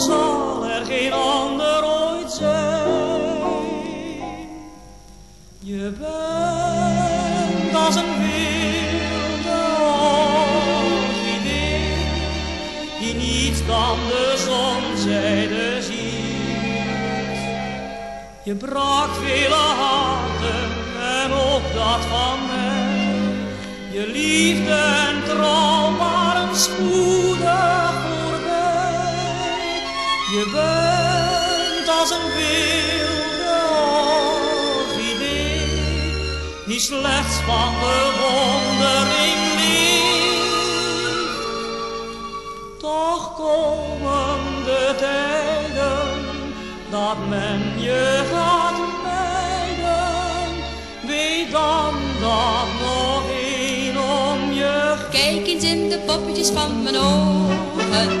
zal er geen ander ooit zijn. Je bent als een wilde orchidee, die niet dan de zonzijde ziet. Je brak vele harten en ook dat van mij. Je liefde en trouw waren spoedig. Je bent als een wilde orchidee, die slechts van bewondering leeft. Toch komen de tijden dat men je gaat mijden. Weet dan dat nog één om je Kijk eens in de poppetjes van mijn ogen.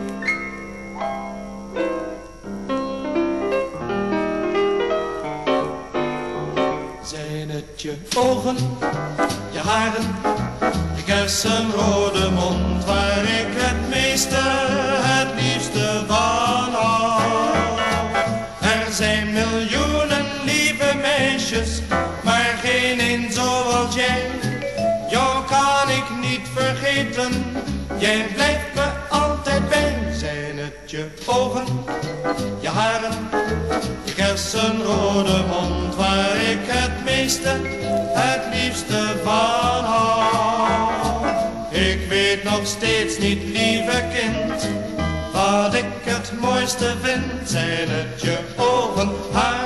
Je ogen, je haren, je kersenrode mond waar ik het meeste, het liefste van hou? Er zijn miljoenen lieve meisjes, maar geen een zoals jij. Jou kan ik niet vergeten, jij blijft me altijd bij. Zijn het je ogen, je haren, kersenrode mond waar ik het meeste, het liefste van hou. Ik weet nog steeds niet, lieve kind, wat ik het mooiste vind. Zijn het je ogen, haren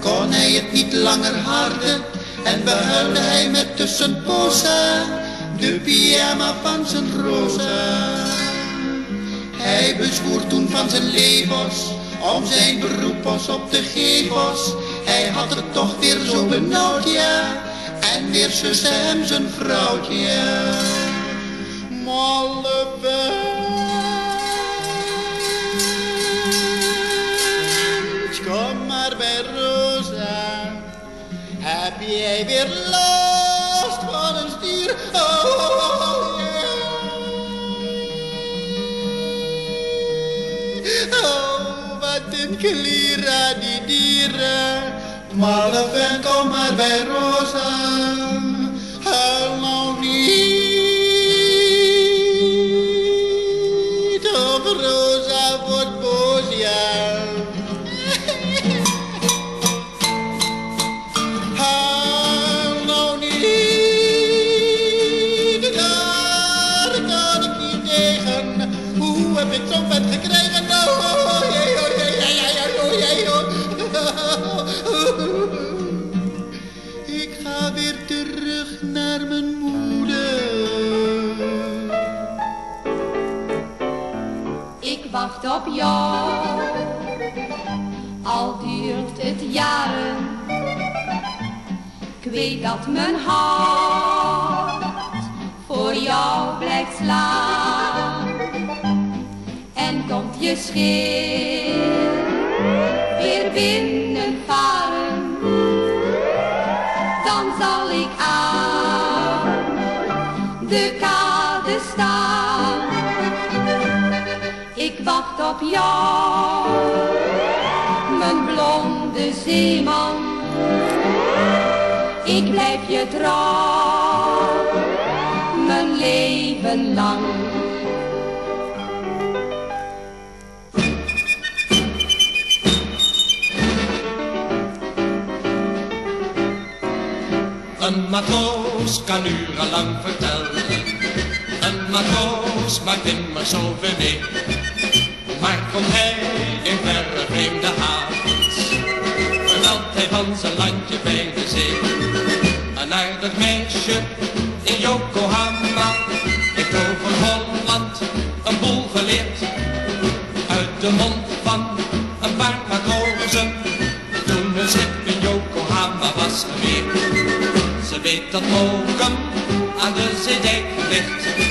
kon hij het niet langer harden. En behuilde hij met tussenpozen de pyjama van zijn rosa. Hij bezwoer toen van zijn levens, om zijn beroep was op de gevels. Hij had het toch weer zo benauwd, ja, en weer zuste hem zijn vrouwtje. Malle jij weer last van een stier? Oh, oh, oh, yeah. oh wat een klira die dieren. Malle vent, kom maar bij Rosa. Weet dat mijn hart voor jou blijft slaan. En komt je schip weer binnenvaren, zal ik aan de kade staan. Ik wacht op jou, mijn blonde zeeman. Ik blijf je trouw, mijn leven lang. Een matroos kan urenlang vertellen. Een matroos maakt immer zoveel mee. Maar komt hij de mond van een paar matrozen, toen een schip in Yokohama was geweerd. Ze weet dat Mokum aan de zeedijk ligt.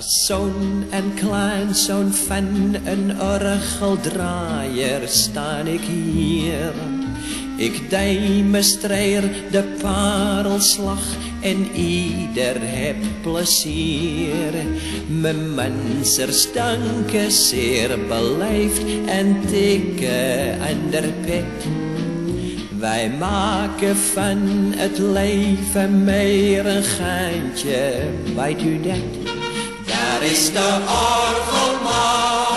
Zoon en kleinzoon van een orgeldraaier sta ik hier. Ik demonstreer de parelslag en ieder heb plezier. Mijn mensers danken zeer beleefd en tikken aan de pet. Wij maken van het leven meer een geintje, weet u dat? Daar is de orgelman,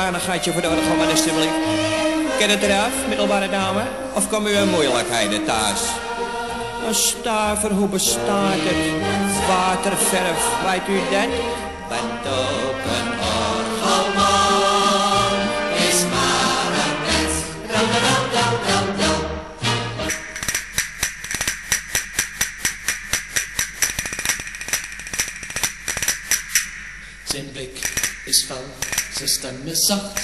kleinigheidje voor de orgelman alstublieft. Ken het eraf, middelbare dame? Of komen u in moeilijkheden thuis? Een stuiver, hoe bestaat het? Waterverf, weet u dat? Bent ook zijn stem is zacht.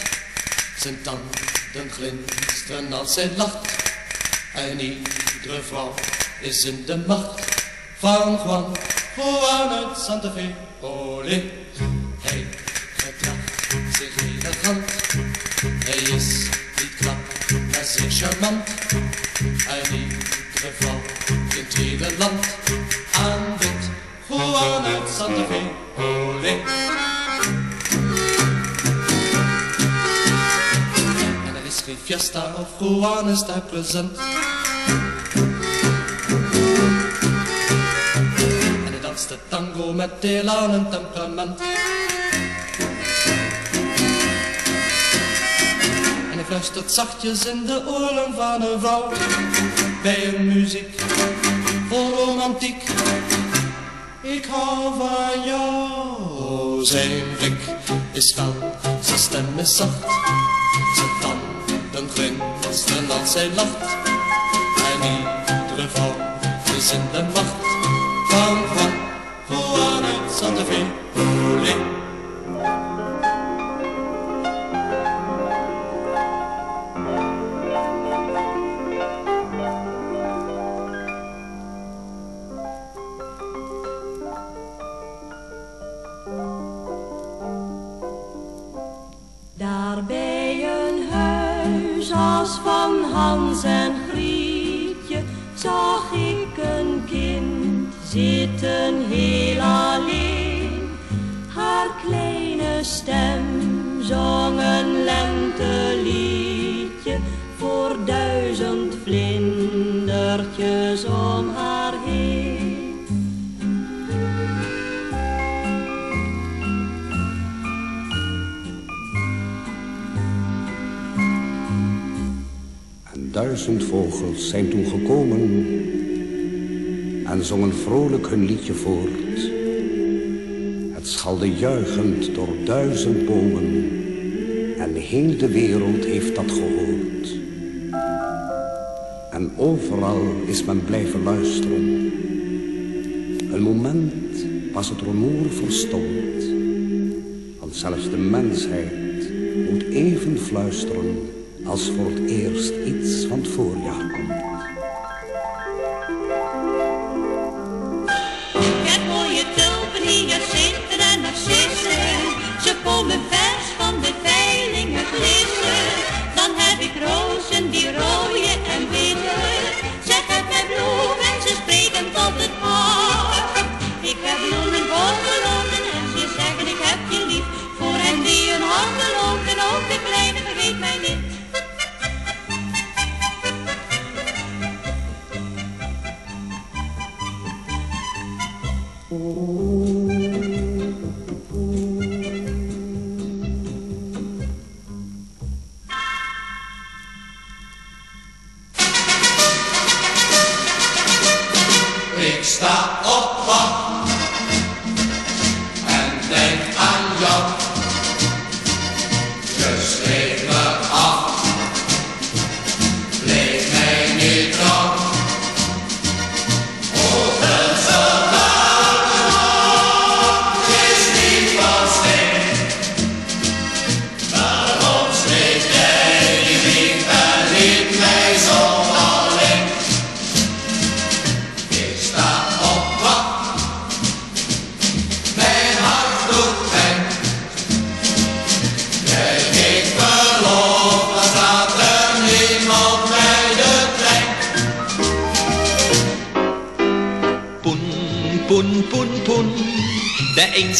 Zijn tanden glinsteren als hij lacht. En iedere vrouw is in de macht van Juan, Juan uit Santa Fe. Olé, hij gedraagt zich elegant. Hij is niet knap, maar zeer charmant. En iedere vrouw in het hele land fiesta of Juan is daar present. En hij danst de tango met heel aan een temperament. En hij fluistert zachtjes in de oren van een vrouw. Bij een muziek vol romantiek. Ik hou van jou. Zijn blik is fel, zijn stem is zacht. Glinsteren als zij lacht. En iedere vrouw is in de macht van om haar heen. En duizend vogels zijn toen gekomen en zongen vrolijk hun liedje voort. Het schalde juichend door duizend bomen. En heel de wereld heeft dat gehoord. Overal is men blijven luisteren. Een moment was het rumoer verstomd. Want zelfs de mensheid moet even fluisteren als voor het eerst iets van het voorjaar komt. Ik sta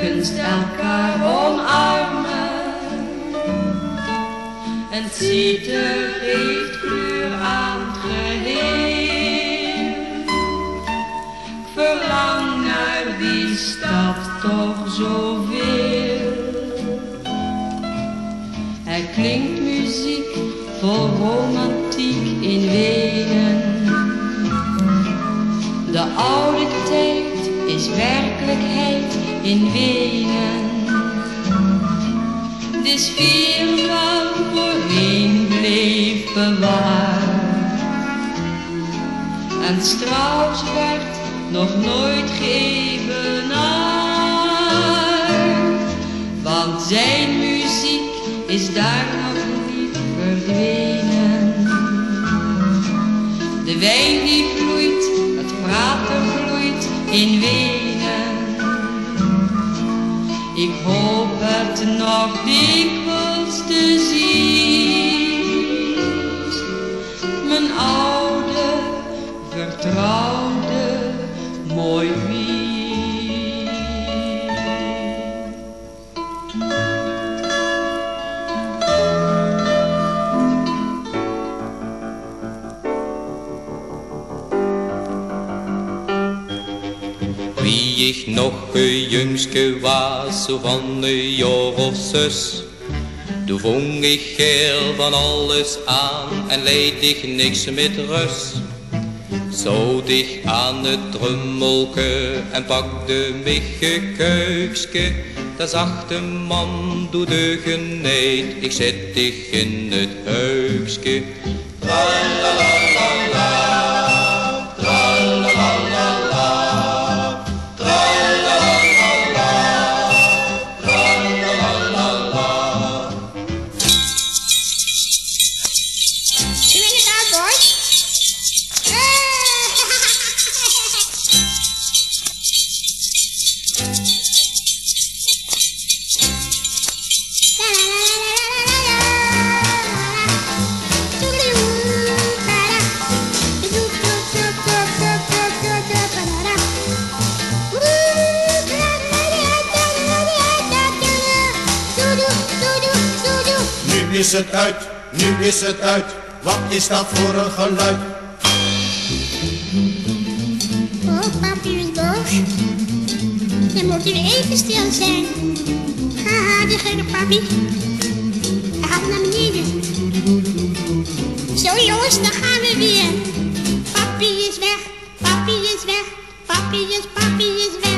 Kunst elkaar omarmen. En Citer geeft kleur aan het geheel. Ik verlang naar die stad toch zoveel. Er klinkt muziek vol romantiek in Wenen. De oude tijd is werkelijkheid in Wenen. De sfeer waar voorheen bleef bewaard. En Strauss werd nog nooit geëvenaard. Want zijn muziek is daar nog niet verdwenen. De wijn die vloeit, het praten vloeit in Wenen. Ik hoop het nog dikwijls te zien. Mijn oude, vertrouwde, Wie ik nog een jongske was, zo van een jaar of. Toen vong ik heel van alles aan en leed ik niks met rust. Zo dicht aan het drummelke en pakte mich keukske. Zag de man doe de geneed, ik zet dich in het heukske. Ik het uit, nu is het uit. Wat is dat voor een geluid? Oh, papi is boos. Dan moet u even stil zijn. Haha, die gele papi. Hij gaat naar beneden. Zo jongens, dan gaan we weer. Papi is weg, papi is weg, papi is, papi is weg.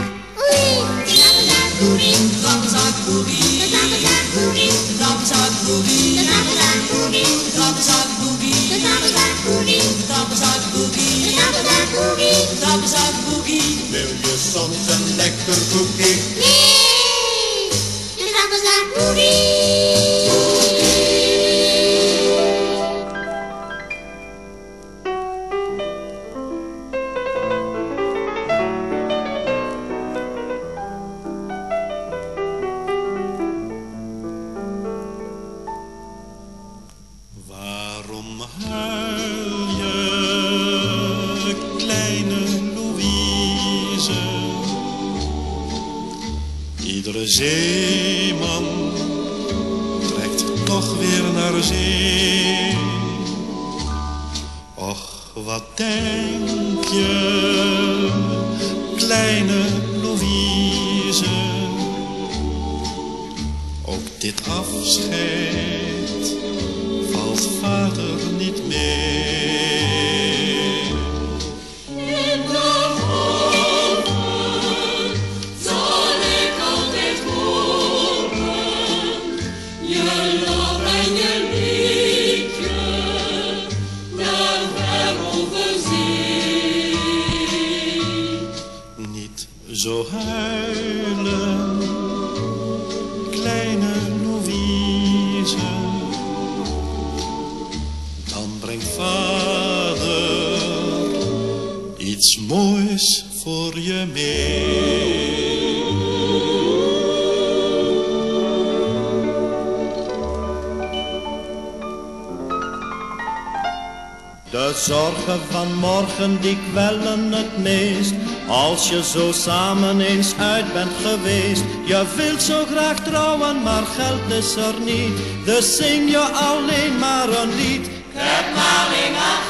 zorgen van morgen die kwellen het meest. Als je zo samen eens uit bent geweest. Je wilt zo graag trouwen, maar geld is er niet. Dus zing je alleen maar een lied. Ik heb maling aan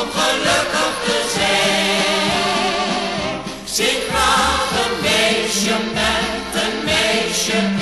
om gelukkig te zijn. Zing graag een meisje met een meisje.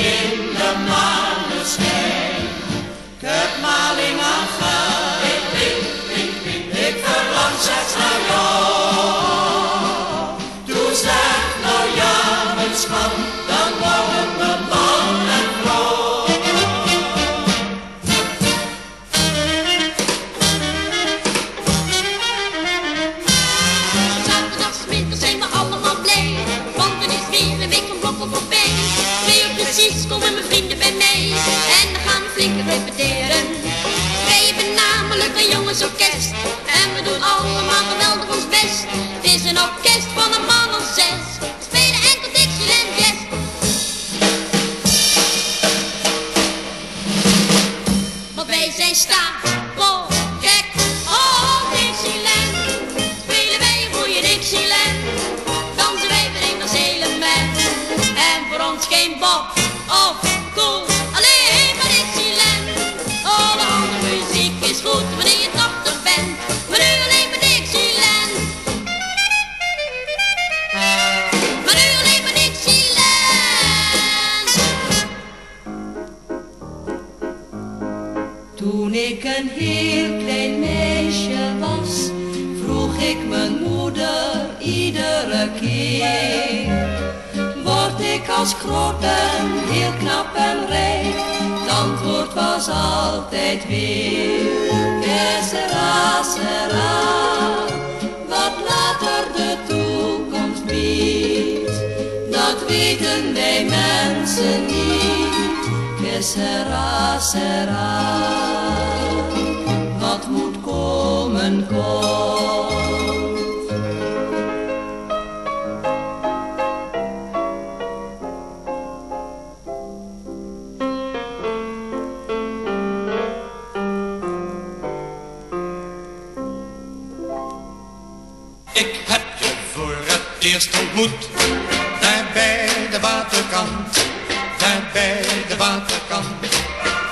Bij de waterkant.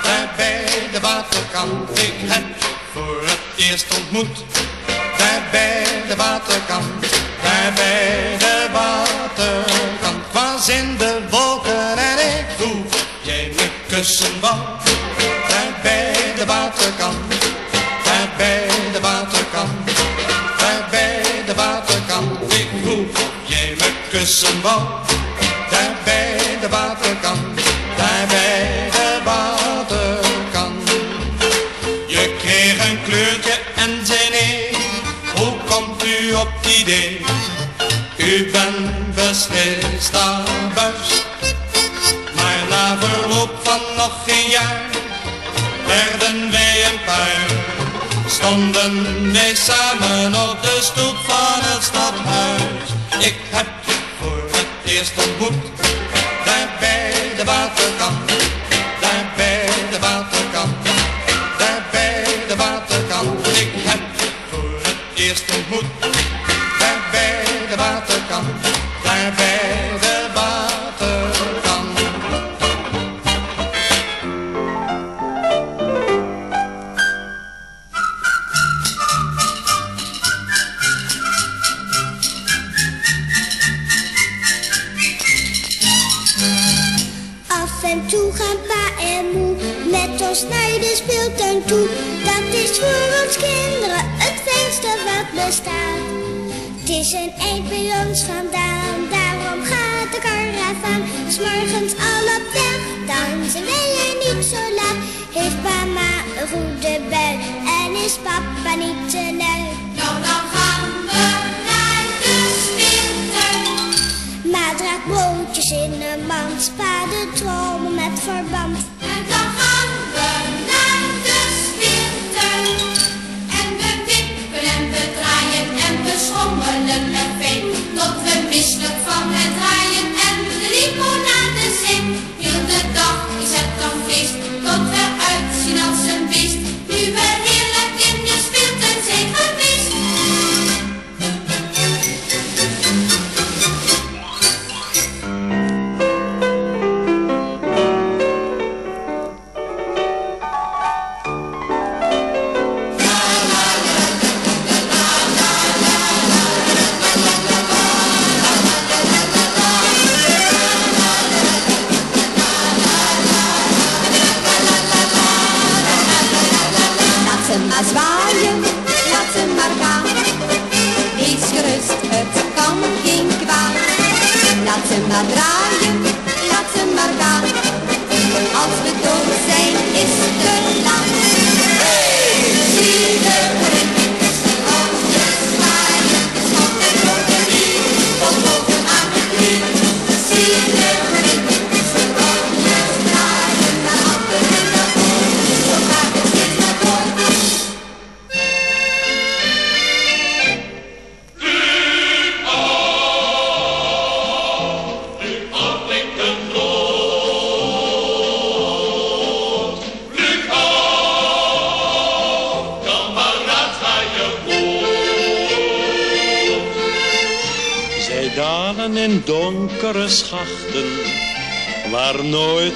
Daar bij de waterkant, ik heb voor het eerst ontmoet. Daar bij de waterkant, daar bij de waterkant. Was in de wolken en ik vroeg, jij me kussen wou. Daar bij de waterkant, daar bij de waterkant. Daar bij de waterkant, ik vroeg, jij me kussen wou. Daar bij de waterkant, U bent beslist abuis. Maar na verloop van nog geen jaar, werden wij een paar. Stonden wij samen op de stoep van het stadhuis. Ik heb je voor het eerst ontmoet, daar bij de waterkant. Toe gaan pa en moe met ons naar de speeltuin toe. Dat is voor ons kinderen het fijnste wat bestaat. Het is een eind bij ons vandaan, daarom gaat de karavaan. S morgens al op weg, dan zijn wij er niet zo laat. Heeft mama een goede bui en is papa niet te lui. Nou, dan Ma draagt in een mand, spaden trommel met verband. En dan gaan we naar de speeltuin. En we wippen en we draaien en we schommelen en veen. Tot we misselijk van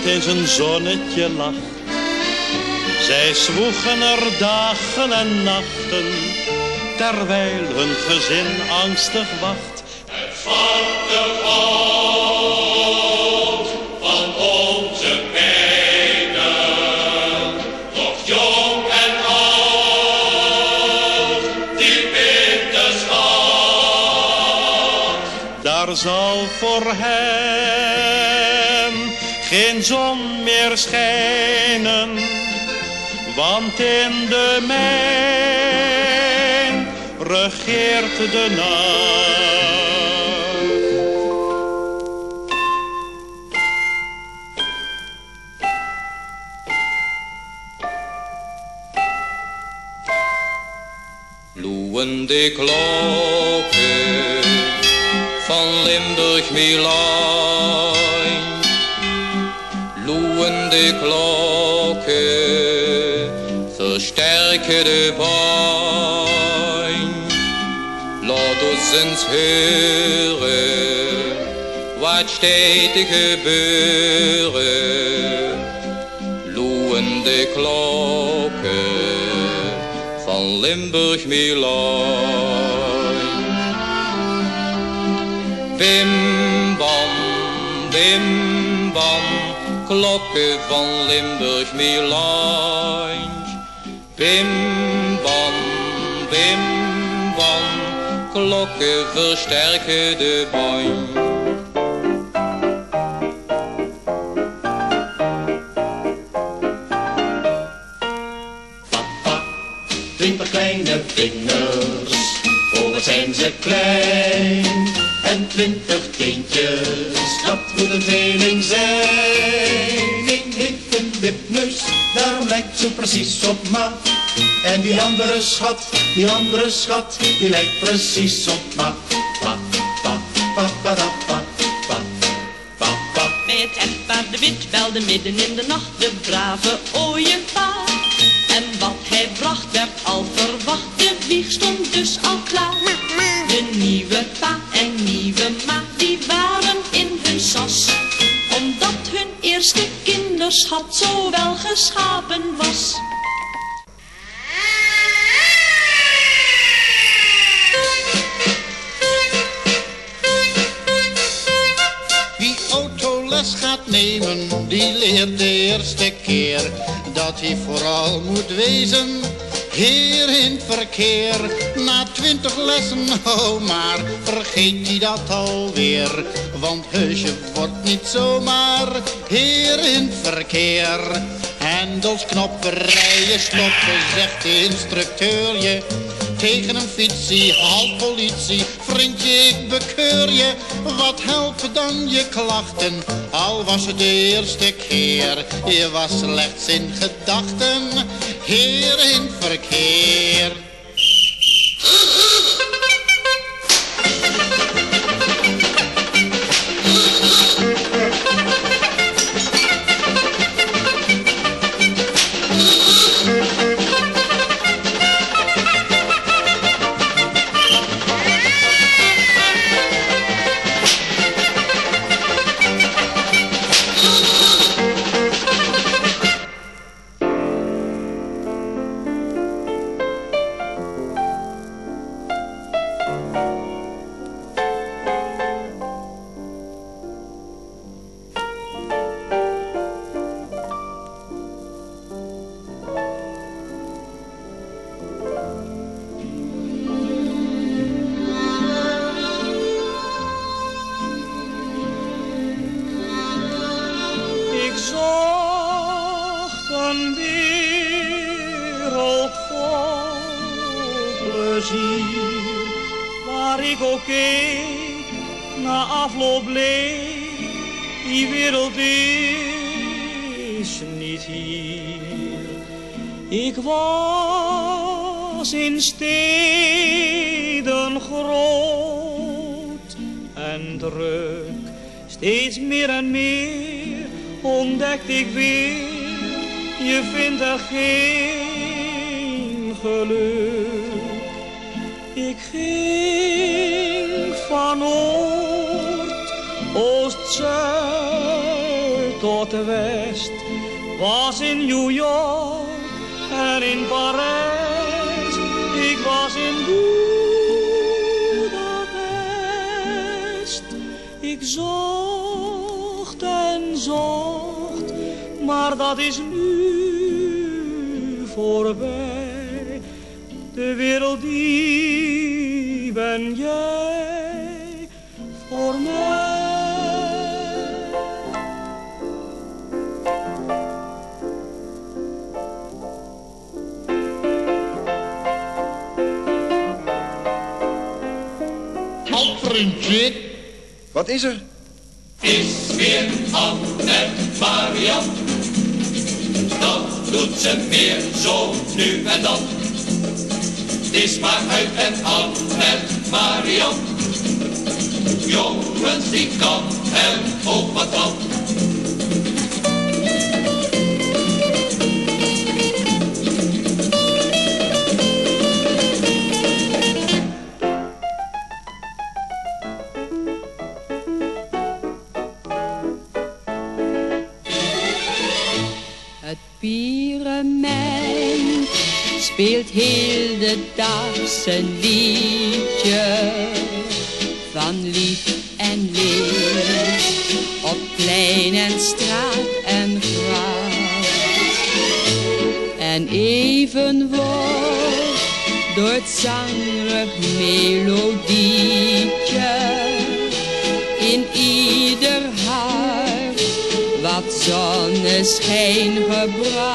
eens een zonnetje lacht. Zij zwoegen er dagen en nachten, terwijl hun gezin angstig wacht. van geen zon meer schijnen, want in de mijn regeert de nacht. Loeiende klokken van Limburg Milaan. Loeiende klokken versterken de pijn. Laat ons eens horen gaat steeds gebeuren. Loeiende klokken van Limburg Milan. Bim bam, bim bam, klokken van Limburg Milan. Bim bam, bim bam, klokken versterken de band. twintig kleine vingers, voor zijn ze klein. Twintig kindjes, dat moet een tweeling zijn. Eén heeft een wipneus, daarom lijkt ze precies op ma. En die andere schat, die andere schat, die lijkt precies op ma. Pa, pa, pa, pa, da, pa, pa, pa, pa. Bij het echtpaar de wit belde midden in de nacht de brave ooievaar. En wat hij bracht werd al verwacht, de wieg stond dus dat hij vooral moet wezen. Heer in het verkeer, na twintig lessen, oh maar, vergeet hij dat alweer. Want heusje wordt niet zomaar heer in het verkeer. Hendels, knoppen, rijen, stoppen, zegt de instructeur je. Tegen een fietsie, halt politie, vriendje ik bekeur je. Wat helpen dan je klachten, al was het de eerste keer. Je was slechts in gedachten, heer in verkeer. viaje ben jij voor mij. Halt vriendje. Wat is er? is weer en Marian. Dat doet ze meer zo nu en dan. Is maar uit en Anne en Marian. Jongens, die kan er ook wat van. Speelt heel de dag zijn liedje van lief en leed op plein en straat en gracht. En even wordt door het zangrig melodietje in ieder hart wat zonneschijn gebracht.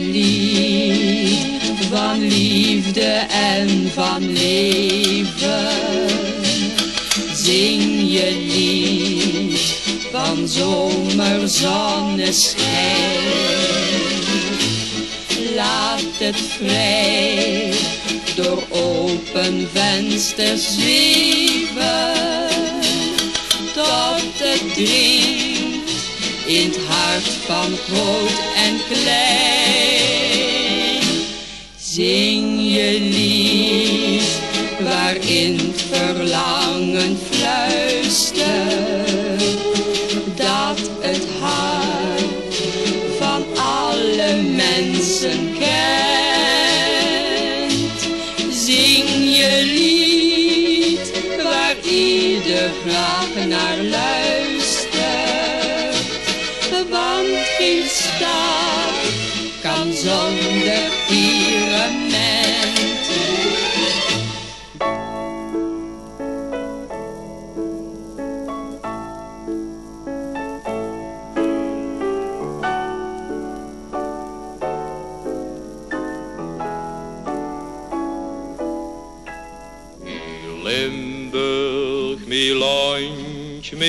Lied van liefde en van leven. Zing je lied van zomerzonneschijn. Laat het vrij door open vensters zweven. Tot het dringt in het hart van groot en klein. Zing je lied waarin verlangen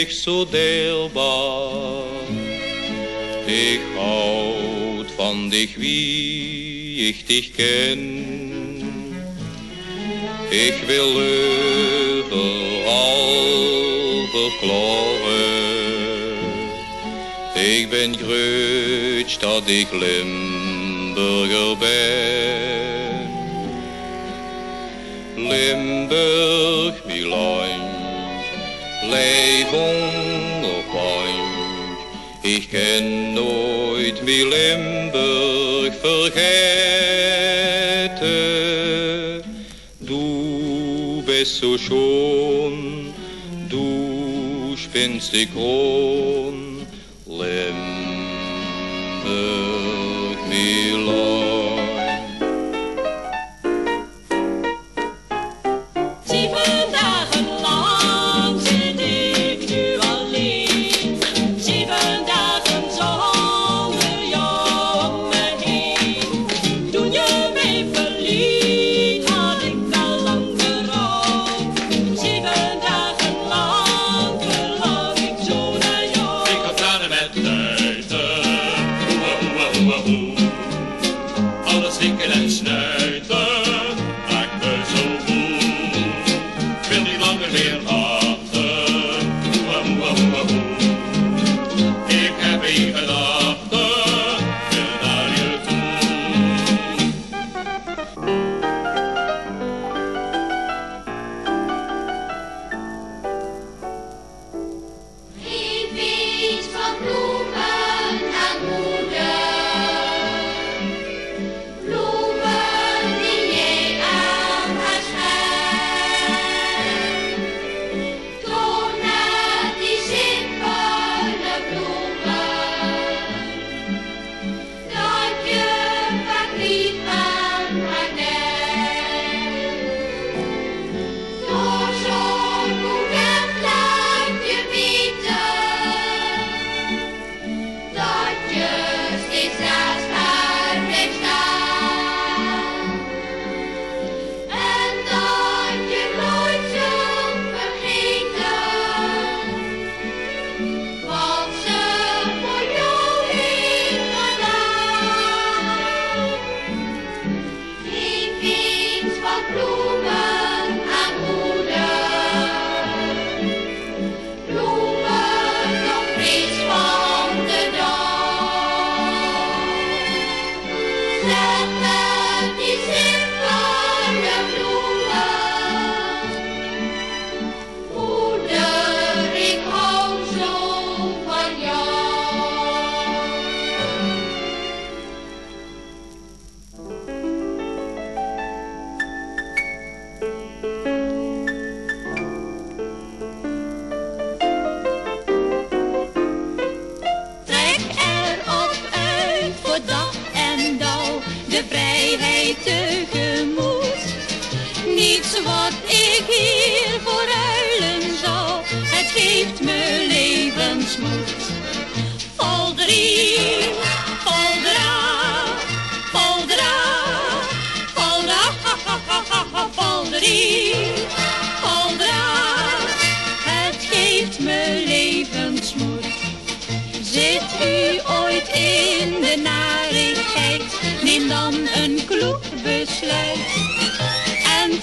mich so deelbaar. Ich houd van dich, wie ich dich ken. Ich will überall verklagen. Ik ben grutsch dat ik Limburger ben. Limburg, leef onopwandt. Ik ken nooit mi Limburg vergeten. Du bist so schon, du spinnst die Kron,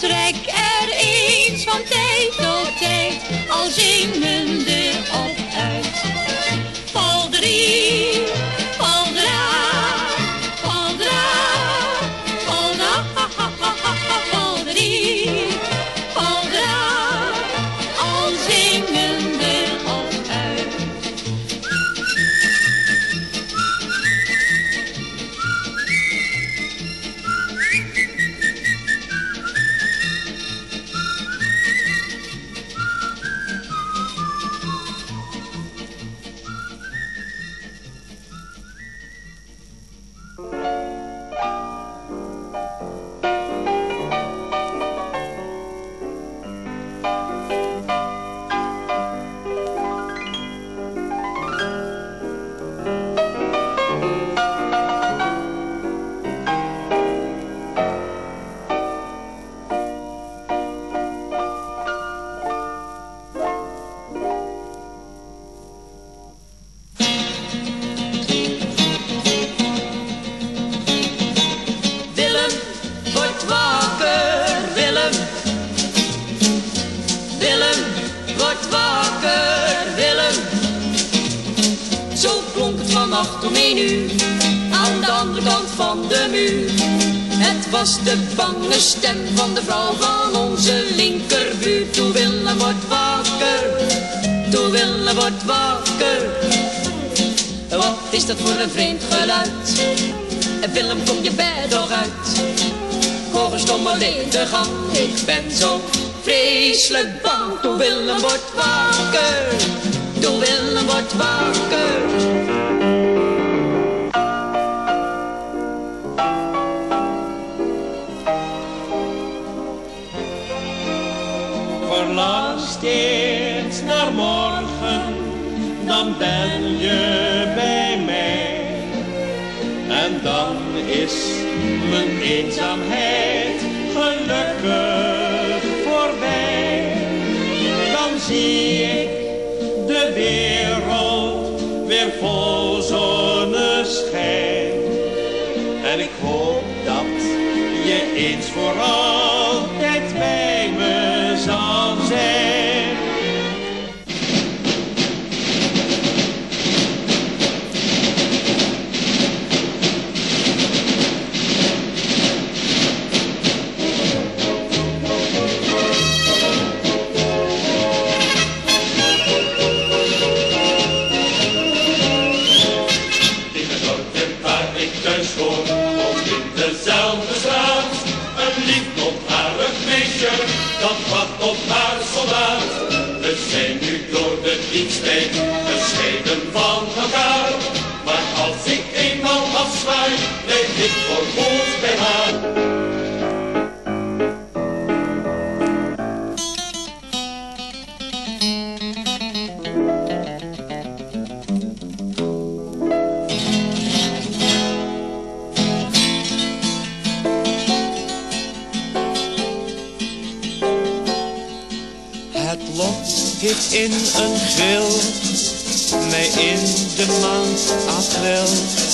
trek er eens van tijd tot tijd, al zingende op uit. me. Bange stem van de vrouw van onze linkerbuur. Toe Willem, word wakker, toe Willem, word wakker. Wat is dat voor een vreemd geluid? En Willem, kom je bed toch uit? Hoor een stomme gang, ik ben zo vreselijk bang. Toe Willem, wordt wakker, toe Willem, wordt wakker. Is mijn eenzaamheid gelukkig voorbij. Dan zie ik de wereld weer vol zonneschijn. En ik hoop dat je eens voor in een gril mij in de maand april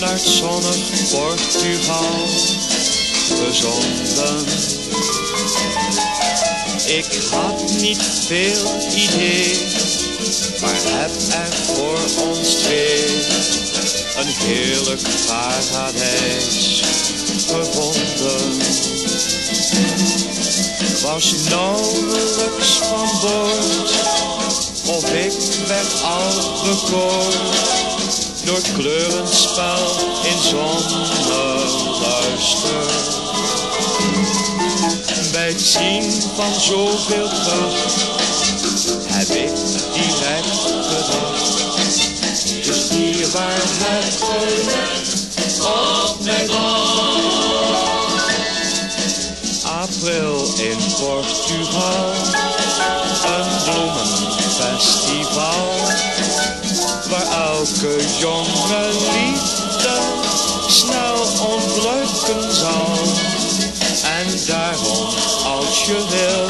naar het zonnig Portugal gezonden. Ik had niet veel idee, maar heb er voor ons twee een heerlijk paradijs gevonden. Was nauwelijks van boord, of ik werd al bekoord door kleurenspel in zonneluister. Bij het zien van zoveel kracht heb ik direct gedacht. Dus hier waar het geluk op mij jonge liefde snel ontluiken zal. En daarom, als je wil,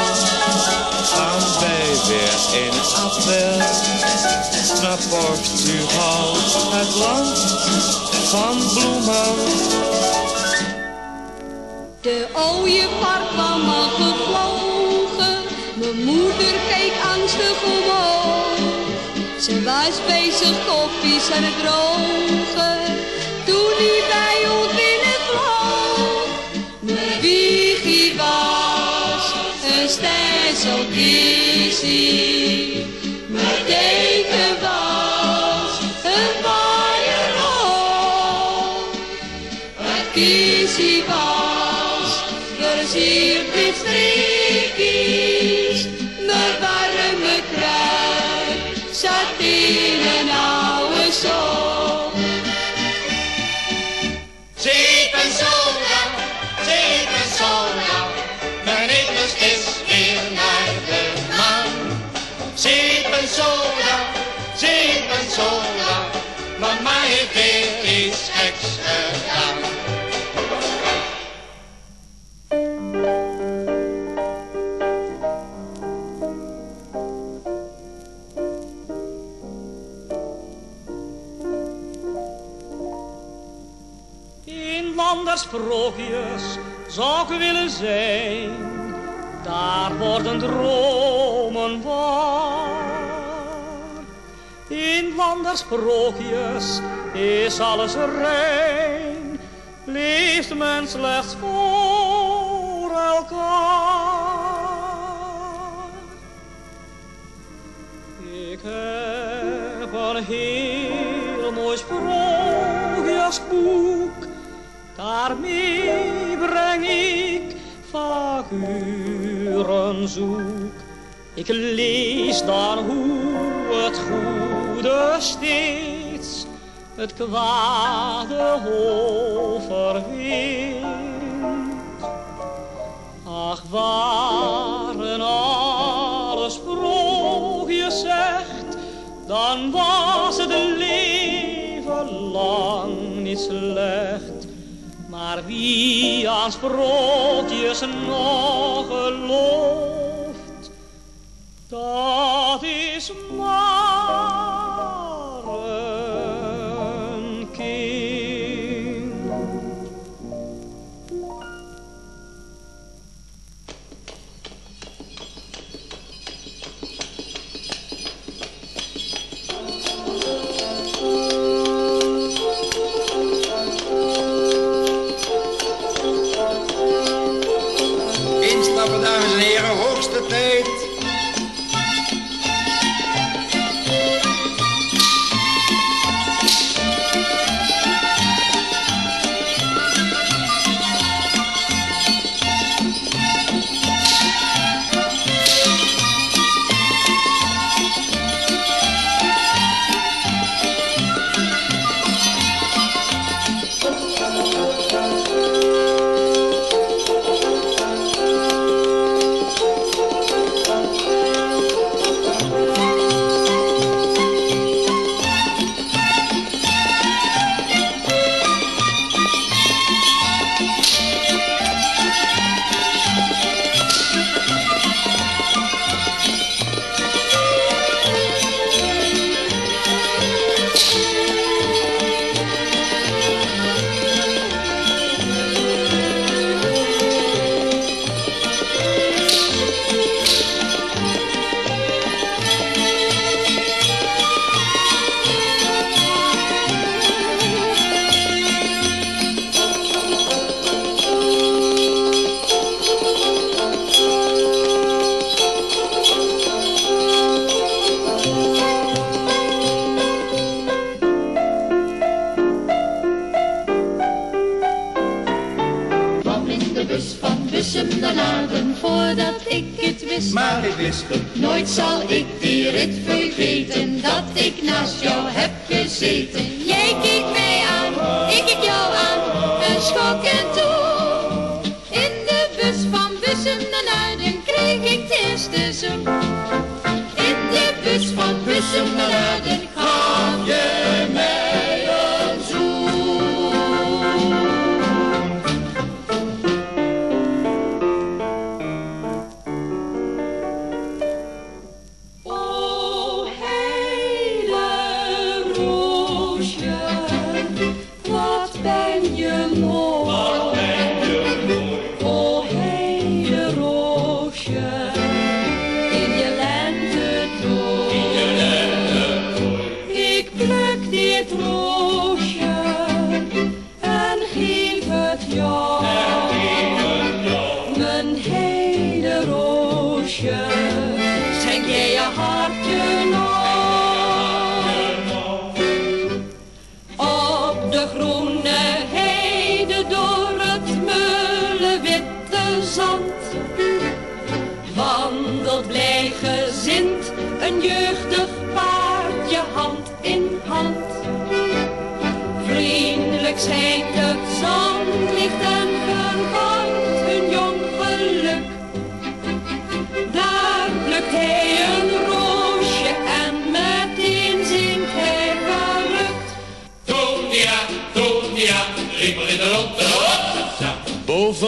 gaan wij weer in april naar Portugal, het land van bloemen. De ooievaar kwam al gevlogen, mijn moeder keek angstig omhoog. Ze was bezig kopjes aan het drogen, toen hij bij ons binnenvloog. Mijn was een stencilkiezie, landersprookjes zou ik willen zijn, daar worden dromen waar. In landersprookjes is alles rein, leeft men slechts voor elkaar. Ik heb een heel mooi sprookjesboek, daarmee breng ik vaak uren zoek. Ik lees dan hoe het goede steeds het kwade overwint. Ach, waren alle sprookjes zegt, dan was het leven lang niet slecht. Maar wie aan sprookjes nog gelooft, dat is maar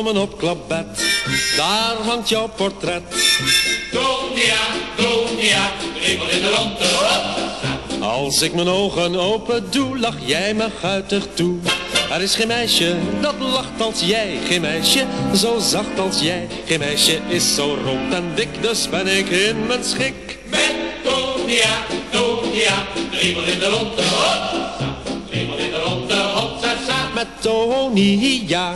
Mijn opklapbed, daar hangt jouw portret. Tonia, riep er in de ronde. Als ik mijn ogen open doe, lach jij me guitig toe. Er is geen meisje dat lacht als jij, geen meisje zo zacht als jij. Geen meisje is zo rond en dik, dus ben ik in mijn schik. Met Tonia, Tonia, driemaal in de ronde. Hop, driemaal in de ronde. Met Tonia,